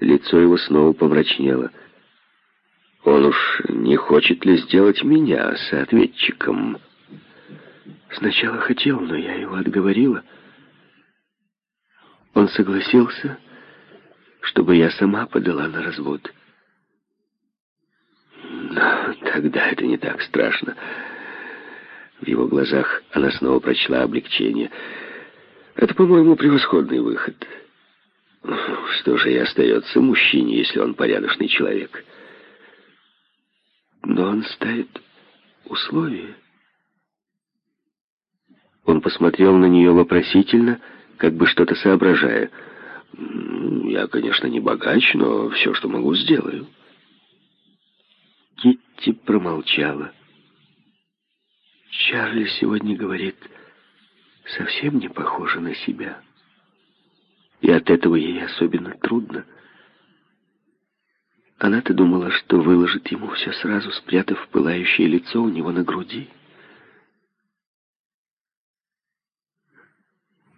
Лицо его снова помрачнело. Он уж не хочет ли сделать меня соответчиком? Сначала хотел, но я его отговорила. Он согласился, чтобы я сама подала на развод. Но тогда это не так страшно. В его глазах она снова прочла облегчение. Это, по-моему, превосходный выход. Что же и остается мужчине, если он порядочный человек? Но он ставит условия. Он посмотрел на нее вопросительно, как бы что-то соображая. «Я, конечно, не богач, но все, что могу, сделаю». Китти промолчала. Чарли сегодня говорит, совсем не похожа на себя. И от этого ей особенно трудно. Она-то думала, что выложит ему все сразу, спрятав пылающее лицо у него на груди.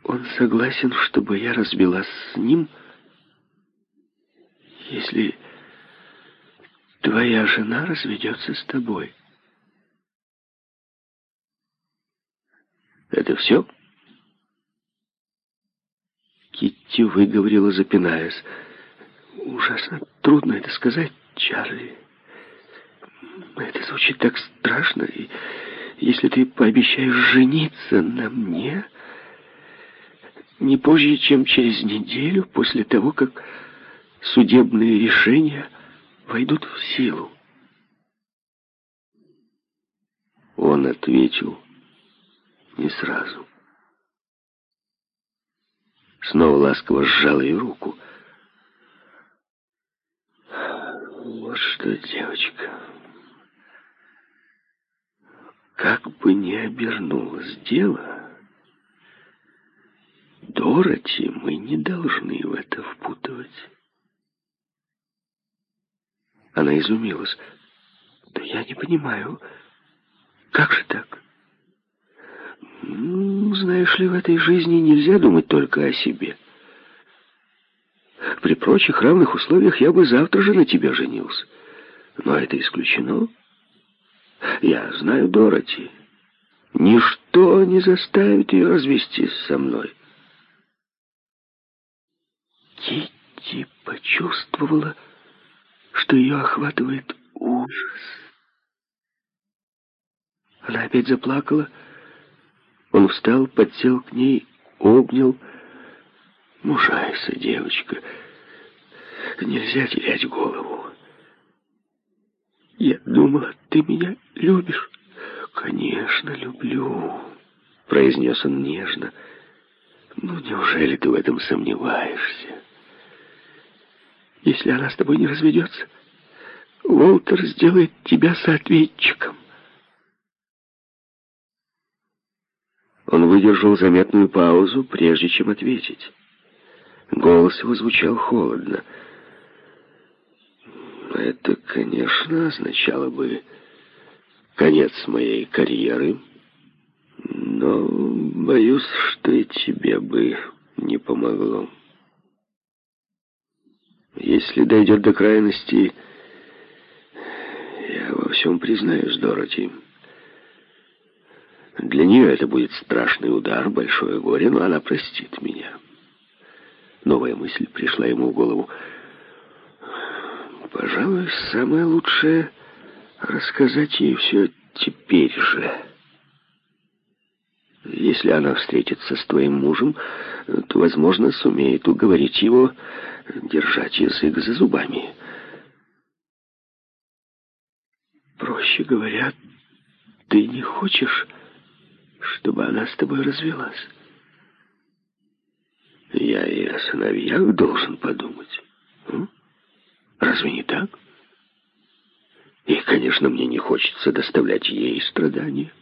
Он согласен, чтобы я разбилась с ним, если твоя жена разведется с тобой. Это все? Китти выговорила, запинаясь. Ужасно трудно это сказать, Чарли. Это звучит так страшно. И если ты пообещаешь жениться на мне, не позже, чем через неделю после того, как судебные решения войдут в силу. Он ответил не сразу. Снова ласково сжал ее руку. Вот что, девочка, как бы ни обернулось дело, Дороти мы не должны в это впутывать. Она изумилась. Да я не понимаю, как же так? Ну, знаешь ли, в этой жизни нельзя думать только о себе. При прочих равных условиях я бы завтра же на тебя женился. Но это исключено. Я знаю Дороти. Ничто не заставит ее развестись со мной. Китти почувствовала, что ее охватывает ужас. Она опять заплакала. Он встал, подсел к ней, обнял. «Мужайся, девочка. Нельзя терять голову. Я думала, ты меня любишь». «Конечно, люблю», — произнес он нежно. «Ну, неужели ты в этом сомневаешься?» Если она с тобой не разведется, Уолтер сделает тебя соответчиком. Он выдержал заметную паузу, прежде чем ответить. Голос его звучал холодно. Это, конечно, означало бы конец моей карьеры, но боюсь, что и тебе бы не помогло. Если дойдет до крайности, я во всем признаюсь Дороти. Для нее это будет страшный удар, большое горе, но она простит меня. Новая мысль пришла ему в голову. Пожалуй, самое лучшее рассказать ей все теперь же. Если она встретится с твоим мужем, то, возможно, сумеет уговорить его держать язык за зубами. Проще говоря, ты не хочешь, чтобы она с тобой развелась? Я и о сыновьях должен подумать. Разве не так? И, конечно, мне не хочется доставлять ей страдания.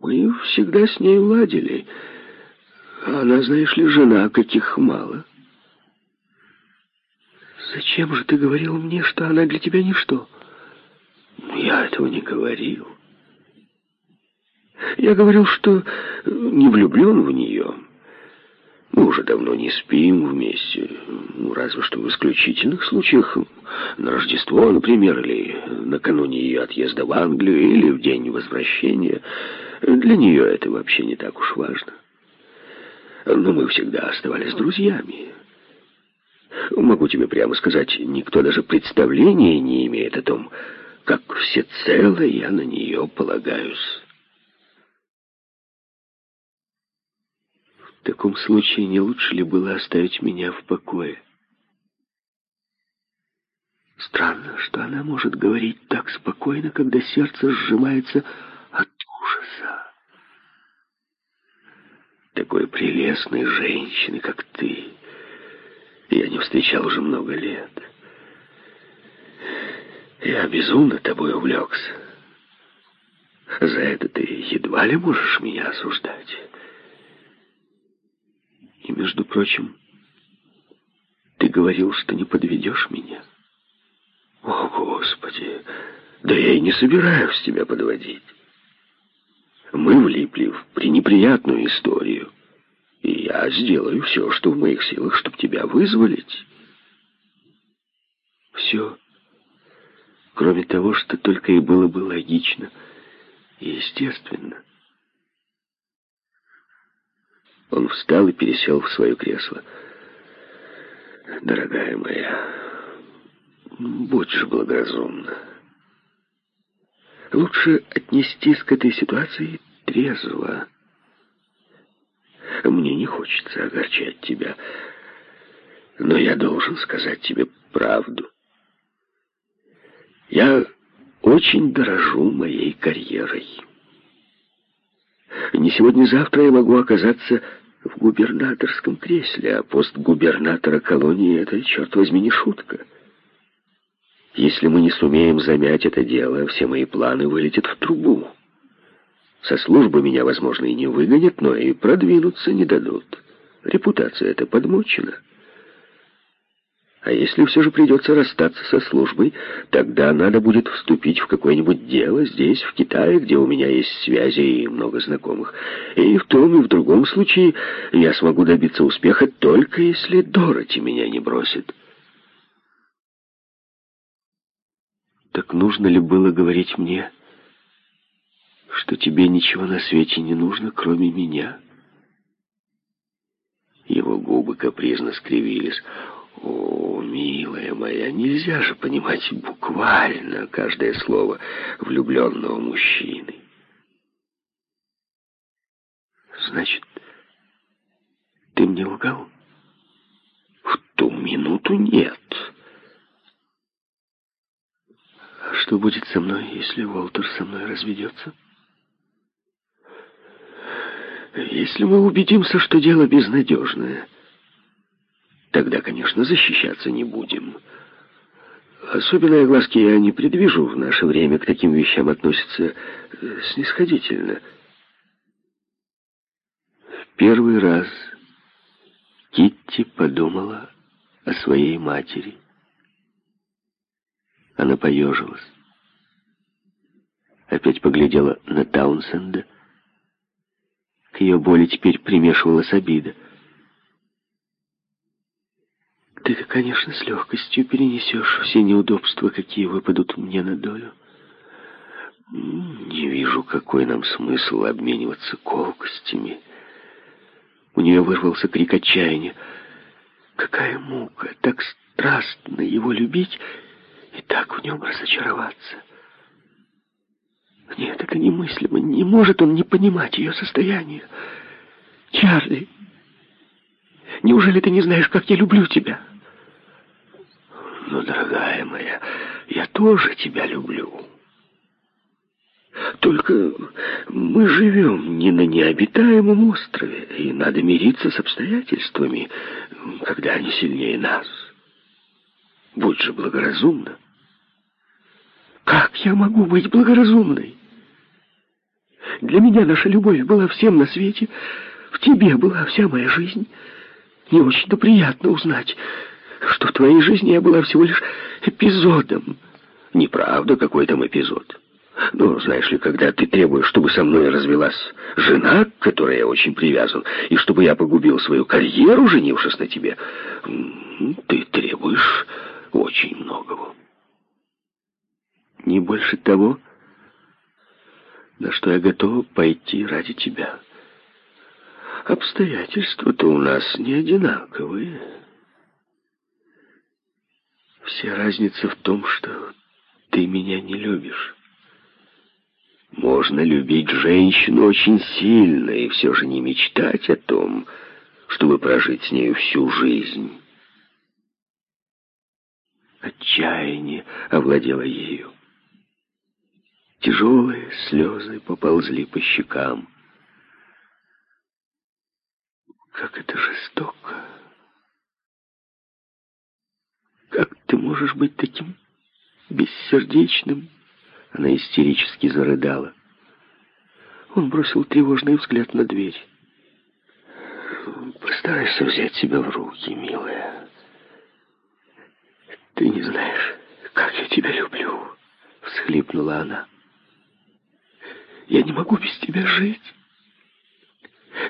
Мы всегда с ней ладили. Она, знаешь ли, жена, каких мало. Зачем же ты говорил мне, что она для тебя ничто? Я этого не говорил. Я говорил, что не влюблен в нее. Мы уже давно не спим вместе, ну, разве что в исключительных случаях, на Рождество, например, или накануне ее отъезда в Англию, или в день возвращения. Для нее это вообще не так уж важно. Но мы всегда оставались друзьями. Могу тебе прямо сказать, никто даже представления не имеет о том, как всецело я на нее полагаюсь. В таком случае не лучше ли было оставить меня в покое? Странно, что она может говорить так спокойно, когда сердце сжимается от ужаса. Такой прелестной женщины, как ты, я не встречал уже много лет. Я безумно тобой увлекся. За это ты едва ли можешь меня осуждать. И, между прочим, ты говорил, что не подведешь меня. О, Господи! Да я и не собираюсь тебя подводить. Мы влипли в пренеприятную историю. И я сделаю все, что в моих силах, чтобы тебя вызволить. Все, кроме того, что только и было бы логично и естественно. Он встал и пересел в свое кресло. «Дорогая моя, будь же благоразумна. Лучше отнестись к этой ситуации трезво. Мне не хочется огорчать тебя, но я должен сказать тебе правду. Я очень дорожу моей карьерой». Не сегодня-завтра я могу оказаться в губернаторском кресле, а пост губернатора колонии — это, черт возьми, не шутка. Если мы не сумеем замять это дело, все мои планы вылетят в трубу. Со службы меня, возможно, и не выгонят, но и продвинуться не дадут. Репутация эта подмочена. А если все же придется расстаться со службой, тогда надо будет вступить в какое-нибудь дело здесь, в Китае, где у меня есть связи и много знакомых. И в том, и в другом случае я смогу добиться успеха только если Дороти меня не бросит. Так нужно ли было говорить мне, что тебе ничего на свете не нужно, кроме меня? Его губы капризно скривились. О, милая моя, нельзя же понимать буквально каждое слово влюбленного мужчины. Значит, ты мне лгал? В ту минуту нет. А что будет со мной, если Уолтер со мной разведется? Если мы убедимся, что дело безнадежное, Тогда, конечно, защищаться не будем. Особенные глазки я не предвижу. В наше время к таким вещам относятся э, снисходительно. В первый раз Китти подумала о своей матери. Она поежилась. Опять поглядела на Таунсенда. К ее боли теперь примешивалась обида. Ты, конечно, с легкостью перенесешь все неудобства, какие выпадут мне на долю. Не вижу, какой нам смысл обмениваться колкостями. У нее вырвался крик отчаяния. Какая мука, так страстно его любить и так в нем разочароваться. Нет, это немыслимо. Не может он не понимать ее состояние. Чарли, неужели ты не знаешь, как я люблю тебя?» Но, дорогая моя, я тоже тебя люблю. Только мы живем не на необитаемом острове, и надо мириться с обстоятельствами, когда они сильнее нас. Будь же благоразумна. Как я могу быть благоразумной? Для меня наша любовь была всем на свете, в тебе была вся моя жизнь. Не очень-то приятно узнать, что в твоей жизни я была всего лишь эпизодом. Неправда, какой там эпизод. Ну, знаешь ли, когда ты требуешь, чтобы со мной развелась жена, к которой я очень привязан, и чтобы я погубил свою карьеру, женившись на тебе, ты требуешь очень многого. Не больше того, на что я готова пойти ради тебя. Обстоятельства-то у нас не одинаковые. Вся разница в том, что ты меня не любишь. Можно любить женщину очень сильно и все же не мечтать о том, чтобы прожить с нею всю жизнь. Отчаяние овладело ею. Тяжелые слезы поползли по щекам. Как это жестоко! Ты можешь быть таким бессердечным? Она истерически зарыдала. Он бросил тревожный взгляд на дверь. Постарайся взять себя в руки, милая. Ты не знаешь, как я тебя люблю, всхлипнула она. Я не могу без тебя жить.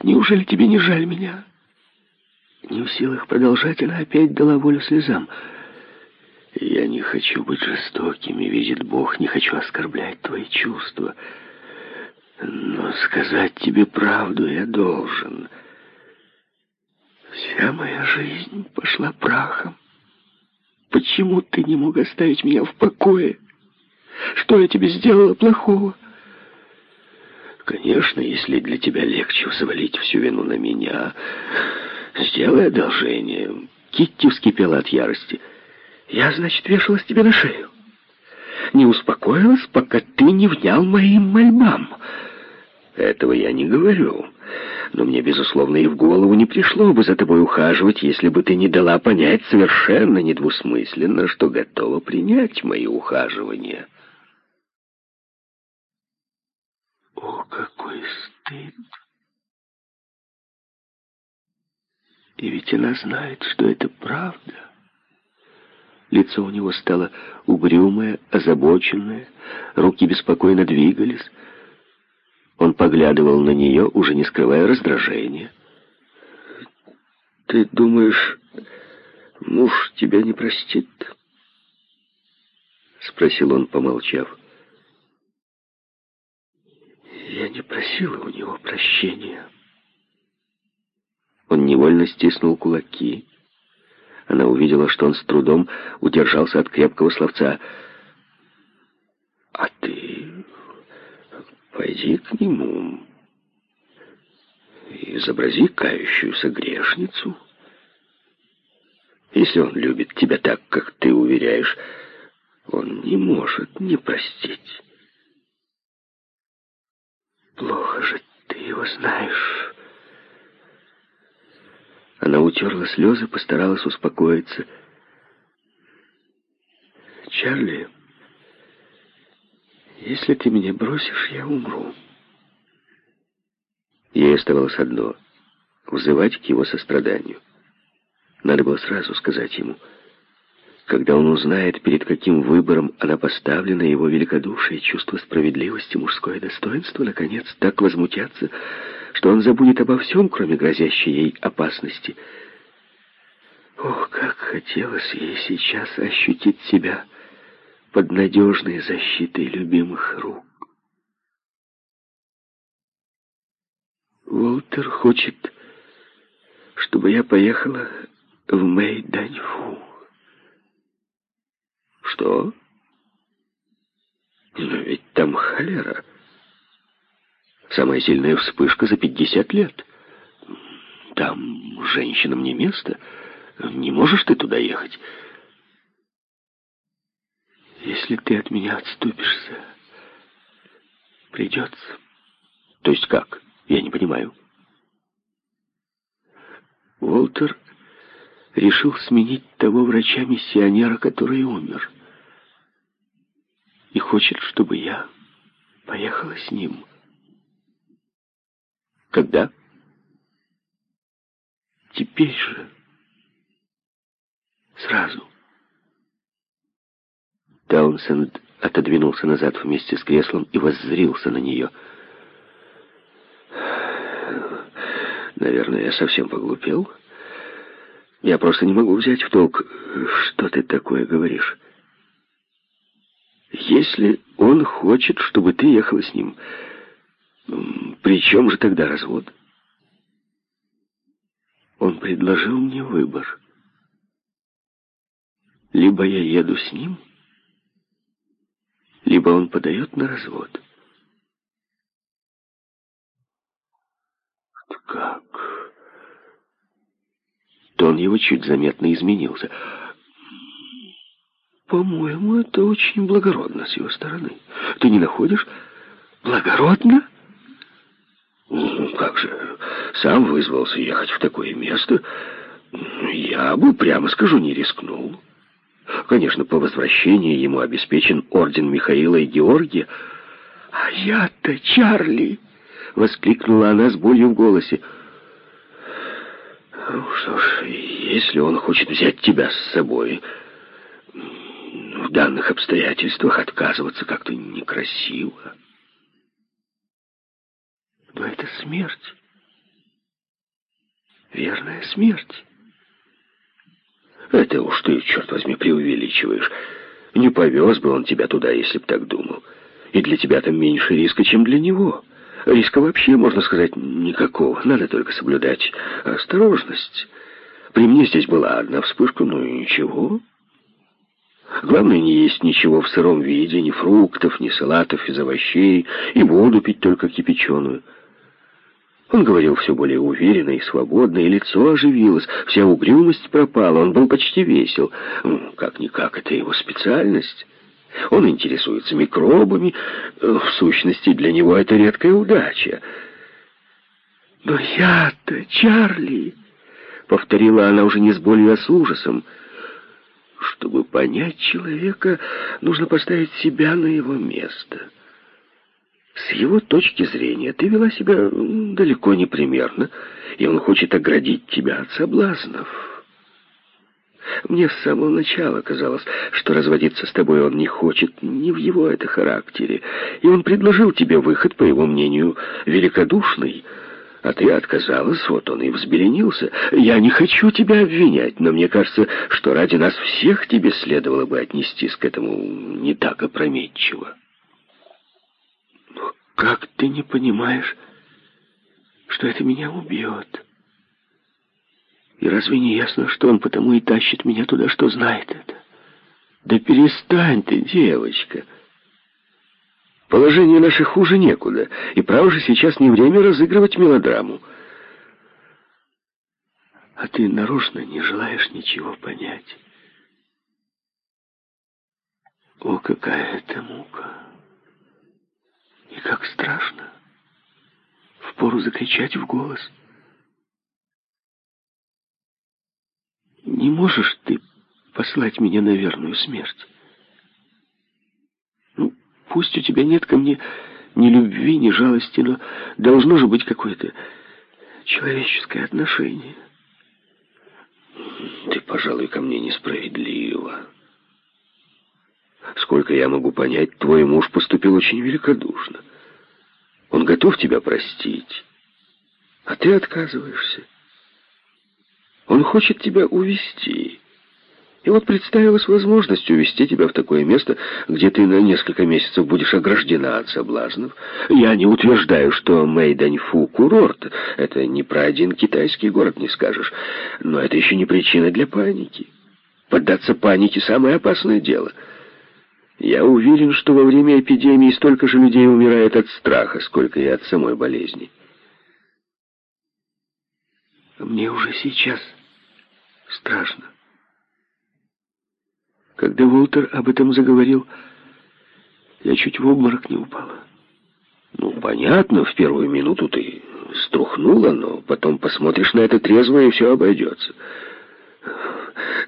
Неужели тебе не жаль меня? Не в силах продолжать, она опять дала волю слезам. Я не хочу быть жестоким, и видит Бог, не хочу оскорблять твои чувства. Но сказать тебе правду я должен. Вся моя жизнь пошла прахом. Почему ты не мог оставить меня в покое? Что я тебе сделала плохого? Конечно, если для тебя легче взвалить всю вину на меня, сделай одолжение. Китти вскипела от ярости. Я, значит, вешалась тебе на шею. Не успокоилась, пока ты не внял моим мольбам. Этого я не говорю. Но мне, безусловно, и в голову не пришло бы за тобой ухаживать, если бы ты не дала понять совершенно недвусмысленно, что готова принять мои ухаживания. О, какой стыд! И ведь она знает, что это правда. Лицо у него стало угрюмое, озабоченное, руки беспокойно двигались. Он поглядывал на нее, уже не скрывая раздражения. «Ты думаешь, муж тебя не простит?» Спросил он, помолчав. Я не просила у него прощения. Он невольно стиснул кулаки. Она увидела, что он с трудом удержался от крепкого словца. «А ты пойди к нему, изобрази кающуюся грешницу. Если он любит тебя так, как ты уверяешь, он не может не простить». Плохо же ты его знаешь. Она утерла слезы, постаралась успокоиться. Чарли, если ты меня бросишь, я умру. Ей оставалось одно — взывать к его состраданию. Надо было сразу сказать ему — когда он узнает, перед каким выбором она поставлена, его великодушие, чувство справедливости, мужское достоинство, наконец, так возмутятся, что он забудет обо всем, кроме грозящей ей опасности. Ох, как хотелось ей сейчас ощутить себя под надежной защитой любимых рук. Уолтер хочет, чтобы я поехала в Мэйданьфу. Что? Но ведь там холера. Самая сильная вспышка за 50 лет. Там женщинам не место. Не можешь ты туда ехать? Если ты от меня отступишься, придется. То есть как? Я не понимаю. Уолтер решил сменить того врача-миссионера, который умер и хочет, чтобы я поехала с ним. Когда? Теперь же. Сразу. Таунсенд отодвинулся назад вместе с креслом и воззрился на нее. «Наверное, я совсем поглупел. Я просто не могу взять в толк, что ты такое говоришь. Если он хочет, чтобы ты ехала с ним, при чем же тогда развод?» Он предложил мне выбор. Либо я еду с ним, либо он подает на развод. Как? Тон его чуть заметно изменился. По-моему, это очень благородно с его стороны. Ты не находишь? Благородно? Как же, сам вызвался ехать в такое место. Я бы, прямо скажу, не рискнул. Конечно, по возвращении ему обеспечен орден Михаила и Георгия. «А я-то, Чарли!» — воскликнула она с болью в голосе. «Ну что ж, если он хочет взять тебя с собой, в данных обстоятельствах отказываться как-то некрасиво». Но это смерть. Верная смерть. Это уж ты, черт возьми, преувеличиваешь. Не повез бы он тебя туда, если б так думал. И для тебя там меньше риска, чем для него. Риска вообще, можно сказать, никакого. Надо только соблюдать осторожность. При мне здесь была одна вспышка, ну и ничего. Главное, не есть ничего в сыром виде, ни фруктов, ни салатов из овощей, и воду пить только кипяченую. Он говорил все более уверенно и свободно, и лицо оживилось, вся угрюмость пропала, он был почти весел. Как-никак, это его специальность. Он интересуется микробами, в сущности, для него это редкая удача. «Но я-то, Чарли!» — повторила она уже не с болью, а с ужасом. «Чтобы понять человека, нужно поставить себя на его место». С его точки зрения ты вела себя далеко не примерно, и он хочет оградить тебя от соблазнов. Мне с самого начала казалось, что разводиться с тобой он не хочет, не в его это характере, и он предложил тебе выход, по его мнению, великодушный, а ты отказалась, вот он и взбеленился. Я не хочу тебя обвинять, но мне кажется, что ради нас всех тебе следовало бы отнестись к этому не так опрометчиво. Как ты не понимаешь, что это меня убьет? И разве не ясно, что он потому и тащит меня туда, что знает это? Да перестань ты, девочка. Положение наше хуже некуда, и право же сейчас не время разыгрывать мелодраму. А ты нарочно не желаешь ничего понять. О, какая это мука! И как страшно. Впору закричать в голос. Не можешь ты послать меня на верную смерть? Ну, пусть у тебя нет ко мне ни любви, ни жалости, но должно же быть какое-то человеческое отношение. Ты, пожалуй, ко мне несправедлива. Сколько я могу понять, твой муж поступил очень великодушно. Он готов тебя простить, а ты отказываешься. Он хочет тебя увести. И вот представилась возможность увести тебя в такое место, где ты на несколько месяцев будешь ограждена от соблазнов. Я не утверждаю, что Мэйданьфу — курорт. Это не про один китайский город не скажешь. Но это еще не причина для паники. Поддаться панике — самое опасное дело — я уверен, что во время эпидемии столько же людей умирает от страха, сколько и от самой болезни. Мне уже сейчас страшно. Когда Уолтер об этом заговорил, я чуть в обморок не упала. Ну, понятно, в первую минуту ты струхнула, но потом посмотришь на это трезво, и все обойдется.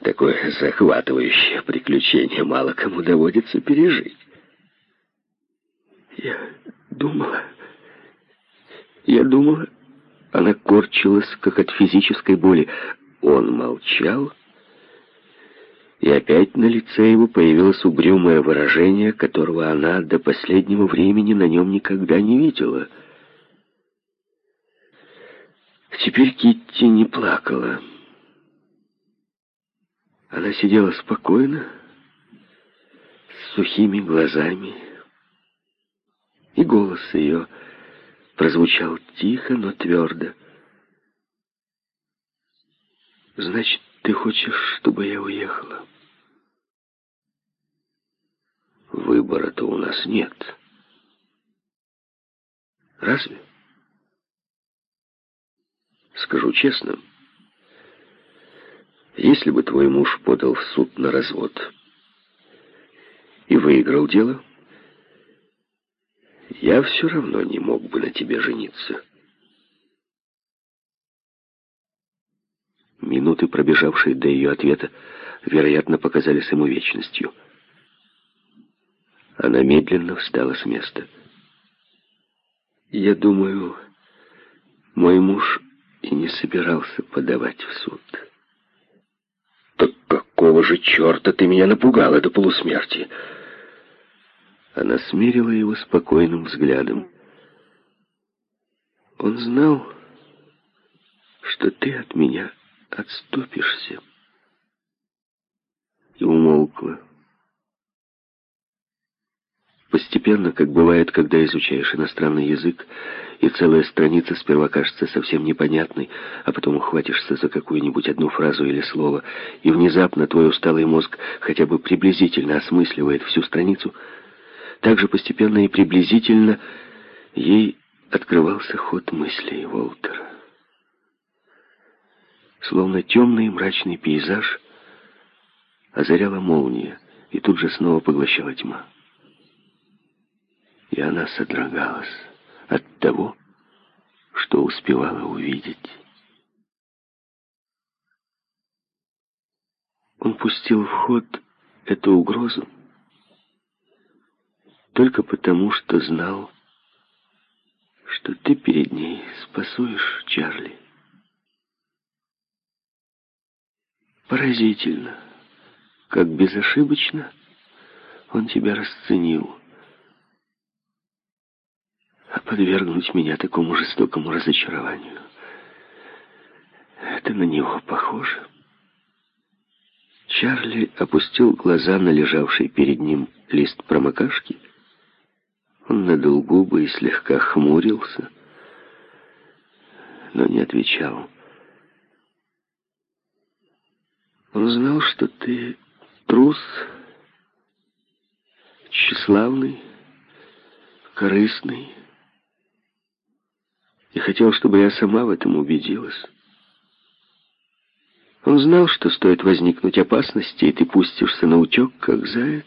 Такое захватывающее приключение мало кому доводится пережить. Я думала... Я думала... Она корчилась, как от физической боли. Он молчал, И опять на лице его появилось угрюмое выражение, которого она до последнего времени на нем никогда не видела. Теперь Китти не плакала. Она сидела спокойно, с сухими глазами, и голос ее прозвучал тихо, но твердо. «Значит, ты хочешь, чтобы я уехала?» «Выбора-то у нас нет». «Разве?» «Скажу честно, если бы твой муж подал в суд на развод и выиграл дело, я все равно не мог бы на тебе жениться». Минуты, пробежавшие до ее ответа, вероятно, показались ему вечностью. Она медленно встала с места. «Я думаю, мой муж и не собирался подавать в суд». «Так какого же черта ты меня напугала до полусмерти?» Она смирила его спокойным взглядом. Он знал, что ты от меня отступишься. И умолкла. Постепенно, как бывает, когда изучаешь иностранный язык, и целая страница сперва кажется совсем непонятной, а потом ухватишься за какую-нибудь одну фразу или слово, и внезапно твой усталый мозг хотя бы приблизительно осмысливает всю страницу, так же постепенно и приблизительно ей открывался ход мыслей Волтера. Словно темный и мрачный пейзаж озаряла молния, и тут же снова поглощала тьма. И она содрогалась от того, что успевала увидеть. Он пустил в ход эту угрозу только потому, что знал, что ты перед ней спасуешь Чарли. Поразительно, как безошибочно он тебя расценил. Подвергнуть меня такому жестокому разочарованию, это на него похоже. Чарли опустил глаза на лежавший перед ним лист промокашки. Он надул губы и слегка хмурился, но не отвечал. Он знал, что ты трус, тщеславный, корыстный, и хотел, чтобы я сама в этом убедилась. Он знал, что стоит возникнуть опасности, и ты пустишься на утек, как заяц.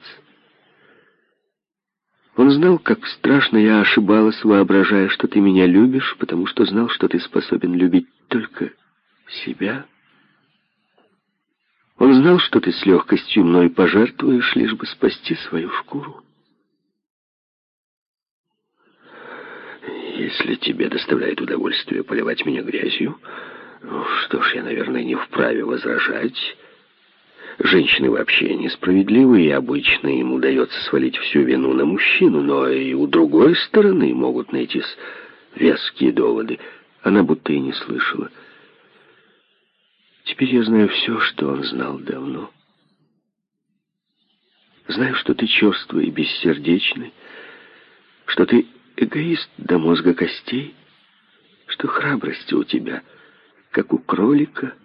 Он знал, как страшно я ошибалась, воображая, что ты меня любишь, потому что знал, что ты способен любить только себя. Он знал, что ты с легкостью мной пожертвуешь, лишь бы спасти свою шкуру. Если тебе доставляет удовольствие поливать меня грязью, ну, что ж, я, наверное, не вправе возражать. Женщины вообще несправедливы, и обычно им удается свалить всю вину на мужчину, но и у другой стороны могут найтись веские доводы. Она будто и не слышала. Теперь я знаю все, что он знал давно. Знаю, что ты черствый и бессердечный, что ты эгоист до мозга костей, что храбрости у тебя, как у кролика,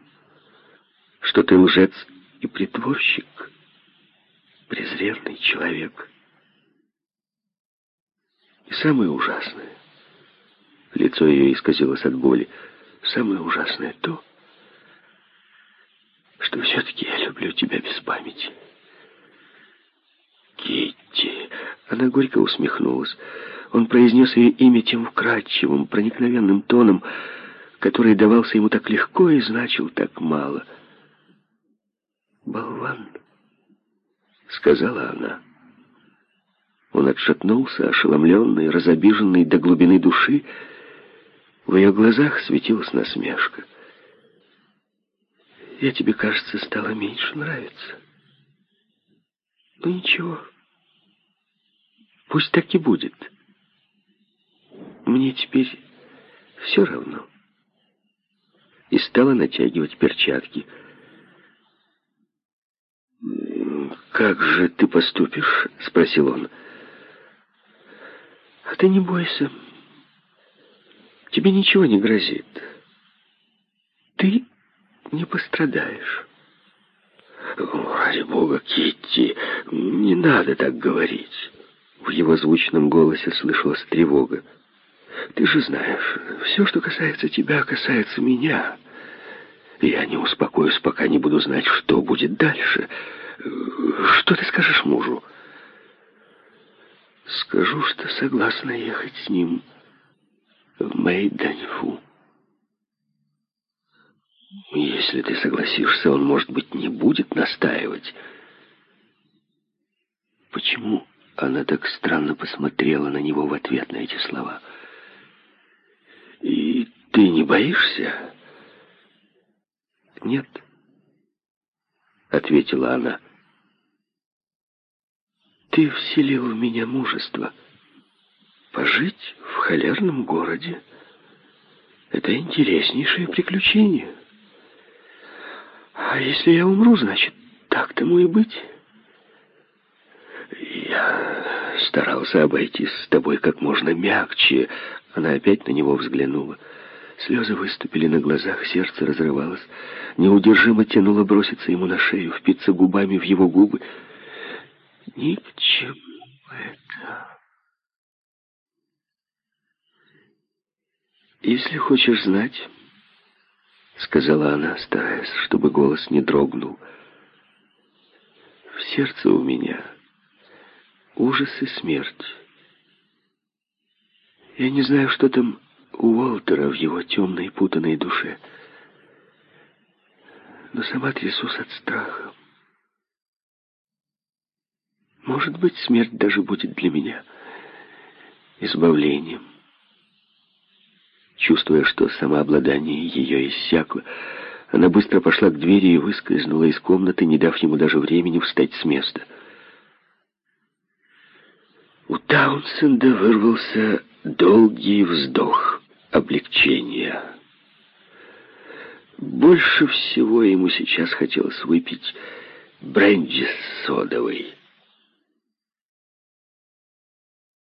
что ты лжец и притворщик, презренный человек. И самое ужасное, лицо ее исказилось от боли, самое ужасное то, что все-таки я люблю тебя без памяти. Китти. Она горько усмехнулась. Он произнес ее имя тем вкрадчивым, проникновенным тоном, который давался ему так легко и значил так мало. «Болван», — сказала она. Он отшатнулся, ошеломленный, разобиженный до глубины души. В ее глазах светилась насмешка. «Я тебе, кажется, стала меньше нравиться». Ну ничего. Пусть так и будет. Мне теперь все равно. И стала натягивать перчатки. «Как же ты поступишь?» — спросил он. «А ты не бойся. Тебе ничего не грозит. Ты не пострадаешь». «Ради бога, Китти, не надо так говорить». В его звучном голосе слышалась тревога. «Ты же знаешь, все, что касается тебя, касается меня. Я не успокоюсь, пока не буду знать, что будет дальше. Что ты скажешь мужу?» «Скажу, что согласна ехать с ним в Мэйданьфу». «Если ты согласишься, он, может быть, не будет настаивать». «Почему?» Она так странно посмотрела на него в ответ на эти слова. «И ты не боишься?» «Нет», — ответила она. «Ты вселил в меня мужество. Пожить в холерном городе — это интереснейшее приключение. А если я умру, значит, так тому и быть». Я старался обойтись с тобой как можно мягче. Она опять на него взглянула. Слезы выступили на глазах, сердце разрывалось. Неудержимо тянуло броситься ему на шею, впиться губами в его губы. Ни к чему это. «Если хочешь знать, — сказала она, стараясь, чтобы голос не дрогнул, — в сердце у меня ужас и смерть. Я не знаю, что там у Уолтера в его темной путанной душе, но сама трясусь от страха. Может быть, смерть даже будет для меня избавлением. Чувствуя, что самообладание ее иссякло, она быстро пошла к двери и выскользнула из комнаты, не дав ему даже времени встать с места — у Таунсенда вырвался долгий вздох облегчения. Больше всего ему сейчас хотелось выпить бренди с содовой.